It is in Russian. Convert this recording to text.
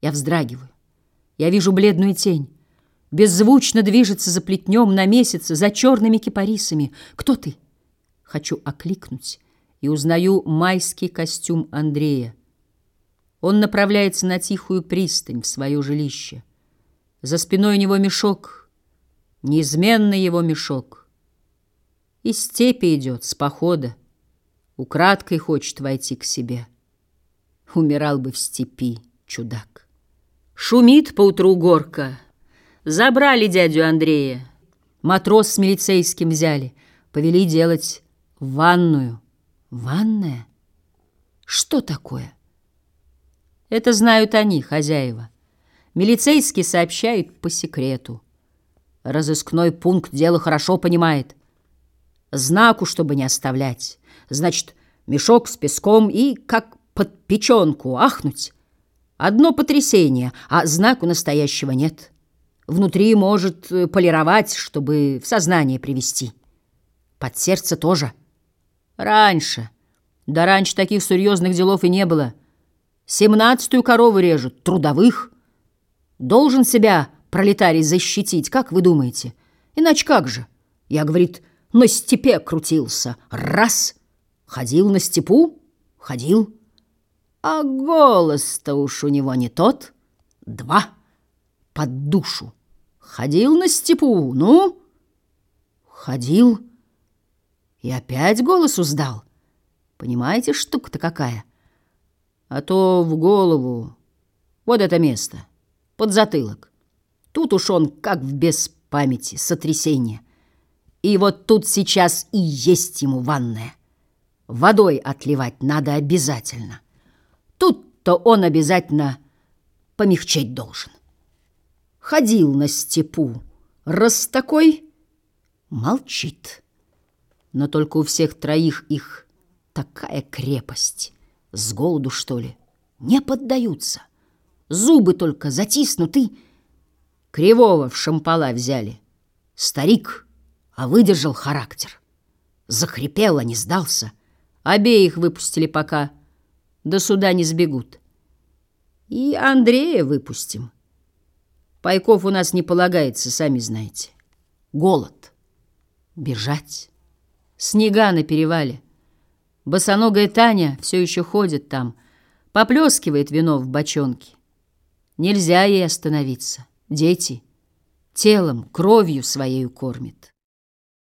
Я вздрагиваю. Я вижу бледную тень. Беззвучно движется за плетнем на месяце, за черными кипарисами. Кто ты? Хочу окликнуть и узнаю майский костюм Андрея. Он направляется на тихую пристань в свое жилище. За спиной у него мешок, неизменный его мешок. Из степи идет, с похода, украдкой хочет войти к себе. Умирал бы в степи, чудак. Шумит поутру горка. Забрали дядю Андрея. Матрос с милицейским взяли. Повели делать ванную. Ванная? Что такое? Это знают они, хозяева. Милицейский сообщает по секрету. Разыскной пункт дело хорошо понимает. Знаку, чтобы не оставлять. Значит, мешок с песком и, как под печенку, ахнуть. Одно потрясение, а знаку настоящего нет. Внутри может э, полировать, чтобы в сознание привести. Под сердце тоже. Раньше. Да раньше таких серьезных делов и не было. Семнадцатую корову режут, трудовых. Должен себя пролетарий защитить, как вы думаете? Иначе как же? Я, говорит, на степе крутился. Раз. Ходил на степу? Ходил. А голос-то уж у него не тот. Два. Под душу. Ходил на степу, ну? Ходил. И опять голос уздал. Понимаете, штука-то какая? А то в голову. Вот это место. Под затылок. Тут уж он как в беспамяти, сотрясение. И вот тут сейчас и есть ему ванная. Водой отливать надо обязательно. Тут-то он обязательно помягчеть должен. Ходил на степу, раз такой молчит. Но только у всех троих их такая крепость. С голоду, что ли? Не поддаются. Зубы только затиснуты. Кривого в шампала взяли. Старик, а выдержал характер. Захрипел, а не сдался. Обеих выпустили пока до суда не сбегут. И Андрея выпустим. Пайков у нас не полагается, сами знаете. Голод. Бежать. Снега на перевале. Босоногая Таня все еще ходит там, поплескивает вино в бочонке. Нельзя ей остановиться. Дети телом, кровью своею кормит.